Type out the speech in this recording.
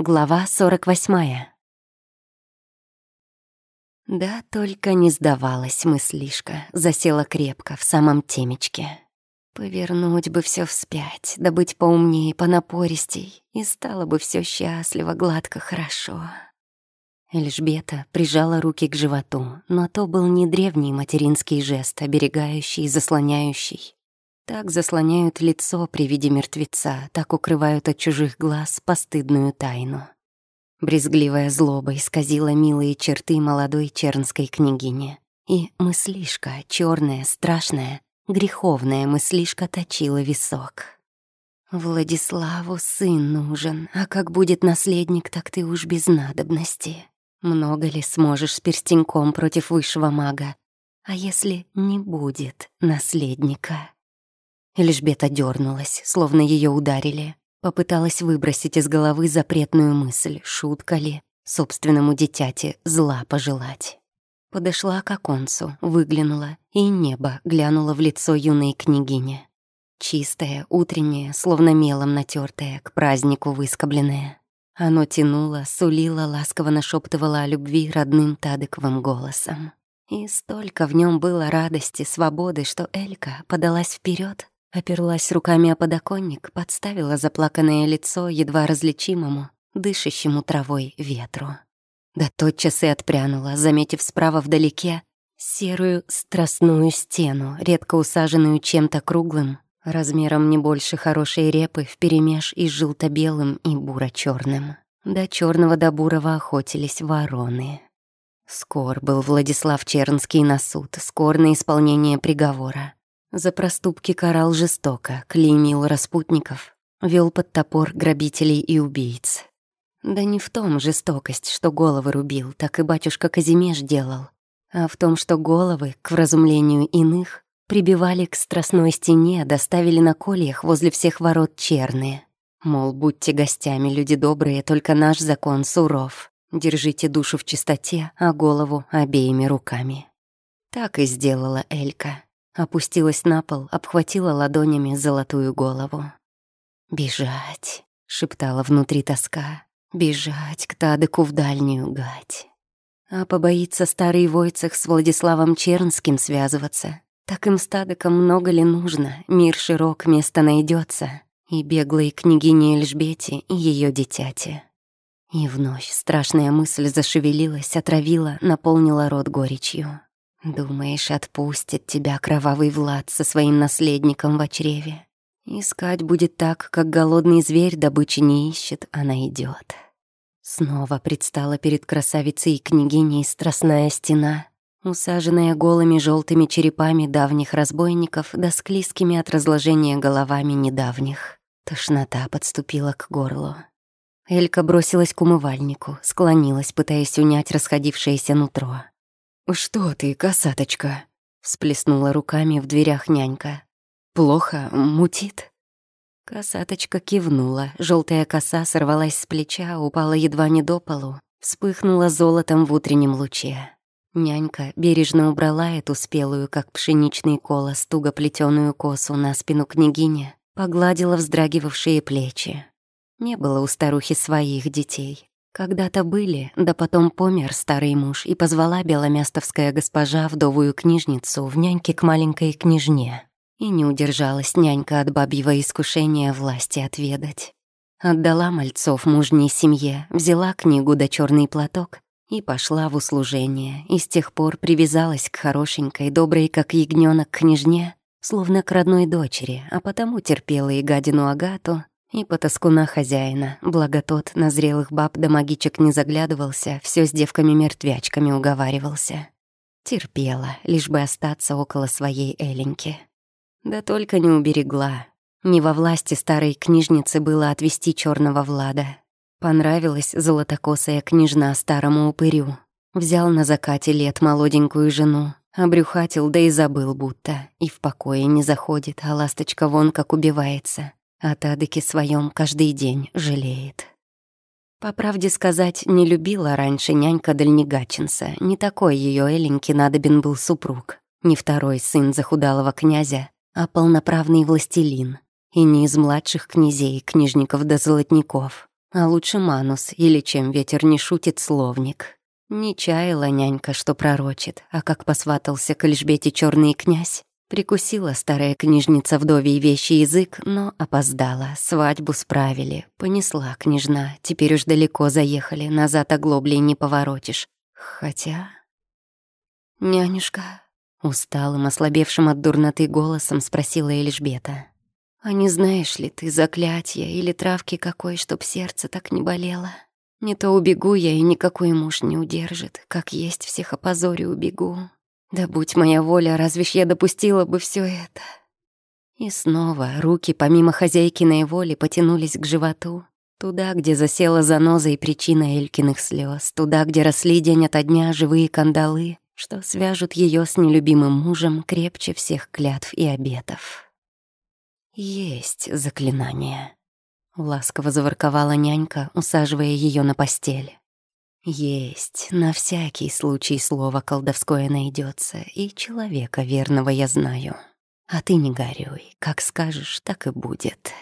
Глава 48. Да, только не сдавалась мыслишка, засела крепко в самом темечке. Повернуть бы все вспять, да быть поумнее, понапористей, и стало бы все счастливо, гладко, хорошо. Эльжбета прижала руки к животу, но то был не древний материнский жест, оберегающий и заслоняющий. Так заслоняют лицо при виде мертвеца, так укрывают от чужих глаз постыдную тайну. Брезгливая злоба исказила милые черты молодой чернской княгини. И мыслишка, черная, страшная, греховная мыслишка точила висок. «Владиславу сын нужен, а как будет наследник, так ты уж без надобности. Много ли сможешь с перстеньком против высшего мага? А если не будет наследника?» Эльжбета дернулась, словно ее ударили. Попыталась выбросить из головы запретную мысль, шутка ли, собственному дитяти зла пожелать. Подошла к оконцу, выглянула, и небо глянуло в лицо юной княгини. Чистое, утреннее, словно мелом натертое, к празднику выскобленное. Оно тянуло, сулило, ласково нашептывало о любви родным тадыковым голосом. И столько в нем было радости, свободы, что Элька подалась вперед Оперлась руками о подоконник, подставила заплаканное лицо едва различимому, дышащему травой ветру. Да тотчас и отпрянула, заметив справа вдалеке серую страстную стену, редко усаженную чем-то круглым, размером не больше хорошей репы вперемешь и с желто-белым и буро-чёрным. До черного до бурого охотились вороны. Скор был Владислав Чернский на суд, скор на исполнение приговора. За проступки карал жестоко, клеймил распутников, вел под топор грабителей и убийц. Да не в том жестокость, что головы рубил, так и батюшка Казимеш делал, а в том, что головы, к вразумлению иных, прибивали к страстной стене, доставили на кольях возле всех ворот черные. Мол, будьте гостями, люди добрые, только наш закон суров. Держите душу в чистоте, а голову обеими руками. Так и сделала Элька. Опустилась на пол, обхватила ладонями золотую голову. «Бежать!» — шептала внутри тоска. «Бежать к Тадыку в дальнюю гать!» А побоится старый Войцех с Владиславом Чернским связываться. Так им с Тадыком много ли нужно, мир широк, место найдется, И беглой княгине Эльжбете и ее дитяти. И вновь страшная мысль зашевелилась, отравила, наполнила рот горечью. Думаешь, отпустит тебя кровавый Влад со своим наследником в чреве? Искать будет так, как голодный зверь добычи не ищет, а найдет. Снова предстала перед красавицей и княгиней страстная стена, усаженная голыми желтыми черепами давних разбойников да склизкими от разложения головами недавних. Тошнота подступила к горлу. Элька бросилась к умывальнику, склонилась, пытаясь унять расходившееся нутро. «Что ты, косаточка?» — всплеснула руками в дверях нянька. «Плохо, мутит?» Косаточка кивнула, желтая коса сорвалась с плеча, упала едва не до полу, вспыхнула золотом в утреннем луче. Нянька бережно убрала эту спелую, как пшеничный колос, туго плетеную косу на спину княгини, погладила вздрагивавшие плечи. Не было у старухи своих детей, когда-то были, да потом помер старый муж, и позвала беломястовская госпожа вдовую книжницу в няньке к маленькой княжне. И не удержалась нянька от бабьего искушения власти отведать. Отдала мальцов мужней семье, взяла книгу да черный платок и пошла в услужение, и с тех пор привязалась к хорошенькой, доброй, как ягнёнок, княжне, словно к родной дочери, а потому терпела и гадину Агату, и потаскуна хозяина, благо тот на зрелых баб да магичек не заглядывался, все с девками-мертвячками уговаривался. Терпела, лишь бы остаться около своей Эленьки. Да только не уберегла. Не во власти старой книжницы было отвести черного Влада. Понравилась золотокосая княжна старому упырю. Взял на закате лет молоденькую жену, обрюхатил, да и забыл будто. И в покое не заходит, а ласточка вон как убивается. О Тадыке своем каждый день жалеет. По правде сказать, не любила раньше нянька Дальнегачинца. Не такой ее Эленьке надобен был супруг. Не второй сын захудалого князя, а полноправный властелин. И не из младших князей, книжников да золотников. А лучше манус, или чем ветер не шутит словник. Не чаяла нянька, что пророчит, а как посватался к Эльжбете черный князь, Прикусила старая книжница вдовий вещи язык, но опоздала. Свадьбу справили. Понесла княжна. Теперь уж далеко заехали, назад оглоблей не поворотишь. Хотя... «Нянюшка», — усталым, ослабевшим от дурноты голосом спросила Эльжбета. «А не знаешь ли ты заклятия или травки какой, чтоб сердце так не болело? Не то убегу я, и никакой муж не удержит. Как есть, всех опозорю убегу. Да будь моя воля, разве ж я допустила бы все это? И снова руки, помимо хозяйкиной воли, потянулись к животу, туда, где засела заноза и причина Элькиных слез, туда, где росли день ото дня живые кандалы, что свяжут ее с нелюбимым мужем крепче всех клятв и обетов. Есть заклинание. Ласково заворковала нянька, усаживая ее на постель. Есть, на всякий случай слово колдовское найдется, и человека верного я знаю. А ты не горюй, как скажешь, так и будет.